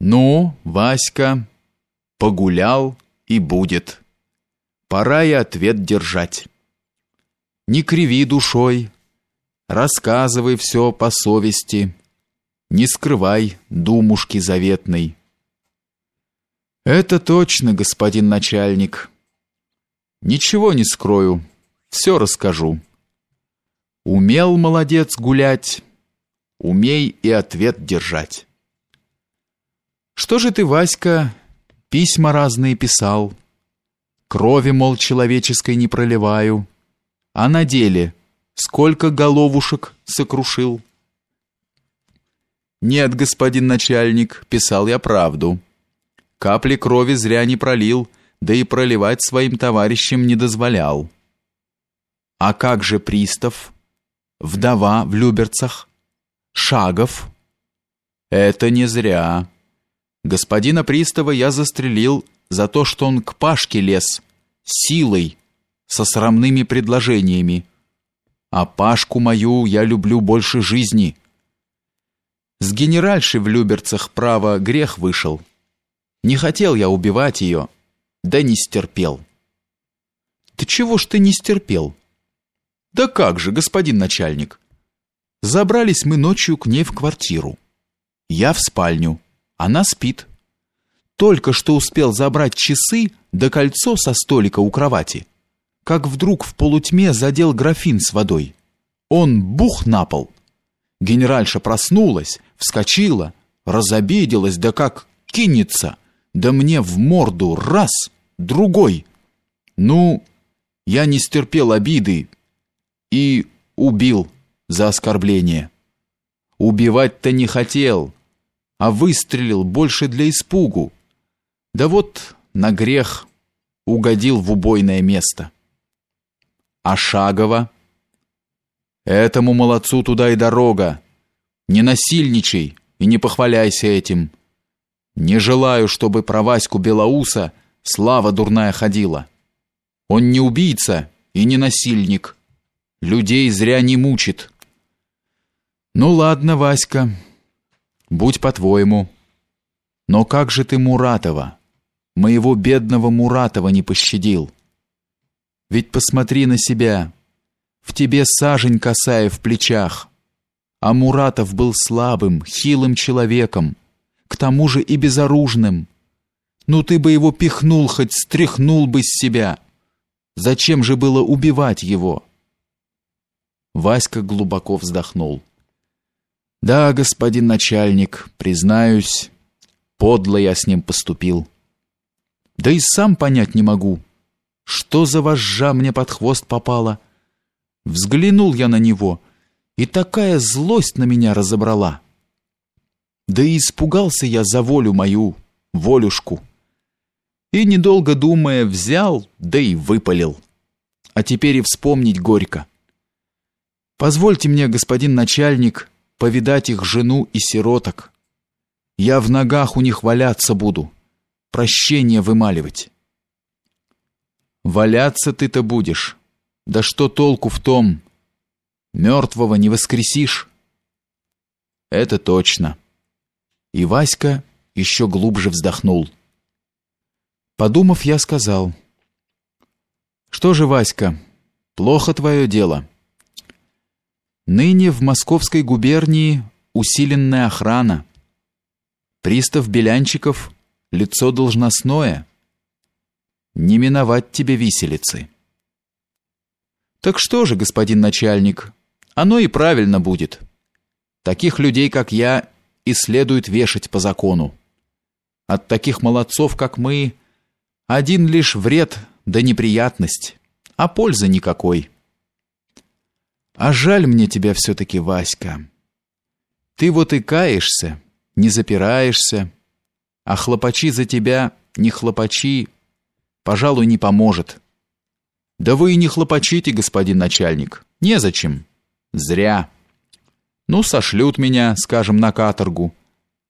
Ну, Васька, погулял и будет. Пора и ответ держать. Не криви душой, рассказывай все по совести, не скрывай думушки заветной. Это точно, господин начальник. Ничего не скрою, все расскажу. Умел молодец гулять, умей и ответ держать. Что же ты, Васька, письма разные писал? Крови, мол, человеческой не проливаю. А на деле сколько головушек сокрушил? Нет, господин начальник, писал я правду. Капли крови зря не пролил, да и проливать своим товарищам не дозволял. А как же пристав? Вдова в Люберцах? Шагов? Это не зря. Господина пристава я застрелил за то, что он к Пашке лез силой, со срамными предложениями. А Пашку мою я люблю больше жизни. С генеральшей в Люберцах право грех вышел. Не хотел я убивать ее, да не стерпел. Ты чего ж ты не стерпел? Да как же, господин начальник? Забрались мы ночью к ней в квартиру. Я в спальню. Она спит. Только что успел забрать часы да кольцо со столика у кровати, как вдруг в полутьме задел графин с водой. Он бух на пол. Генеральша проснулась, вскочила, разобиделась, да как кинется, да мне в морду раз, другой. Ну, я не стерпел обиды и убил за оскорбление. Убивать-то не хотел, а выстрелил больше для испугу. Да вот на грех угодил в убойное место. А Шагова? Этому молодцу туда и дорога. Не насильничай и не похваляйся этим. Не желаю, чтобы про Ваську Белоуса слава дурная ходила. Он не убийца и не насильник. Людей зря не мучит. Ну ладно, Васька, Будь по-твоему. Но как же ты Муратова, моего бедного Муратова не пощадил? Ведь посмотри на себя. В тебе сажень косая в плечах. А Муратов был слабым, хилым человеком, к тому же и безоружным. Ну ты бы его пихнул, хоть стряхнул бы с себя. Зачем же было убивать его? Васька глубоко вздохнул. Да, господин начальник, признаюсь, подло я с ним поступил. Да и сам понять не могу, что за вожжа мне под хвост попала. Взглянул я на него, и такая злость на меня разобрала. Да и испугался я за волю мою, волюшку. И недолго думая, взял, да и выпалил. А теперь и вспомнить горько. Позвольте мне, господин начальник, повидать их жену и сироток. Я в ногах у них валяться буду, прощение вымаливать. Валяться ты-то будешь. Да что толку в том? Мертвого не воскресишь. Это точно. И Васька еще глубже вздохнул. Подумав, я сказал: Что же, Васька, плохо твое дело. Ныне в Московской губернии усиленная охрана. Пристав Белянчиков — лицо должностное. Не миновать тебе виселицы. Так что же, господин начальник, оно и правильно будет. Таких людей, как я, и следует вешать по закону. От таких молодцов, как мы, один лишь вред да неприятность, а пользы никакой. А жаль мне тебя все-таки, Васька. Ты вот и каешься, не запираешься, а хлопачи за тебя, не хлопачи, пожалуй, не поможет. Да вы и не хлопачите, господин начальник, незачем. Зря. Ну, сошлют меня, скажем, на каторгу.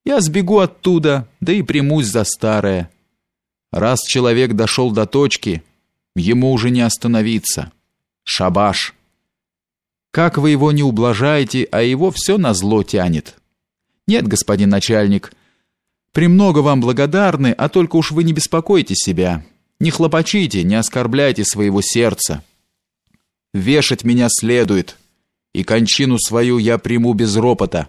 Я сбегу оттуда, да и примусь за старое. Раз человек дошел до точки, ему уже не остановиться. Шабаш. Как вы его не ублажаете, а его все на зло тянет. Нет, господин начальник, Премного вам благодарны, а только уж вы не беспокойте себя. Не хлопочите, не оскорбляйте своего сердца. Вешать меня следует, и кончину свою я приму без ропота»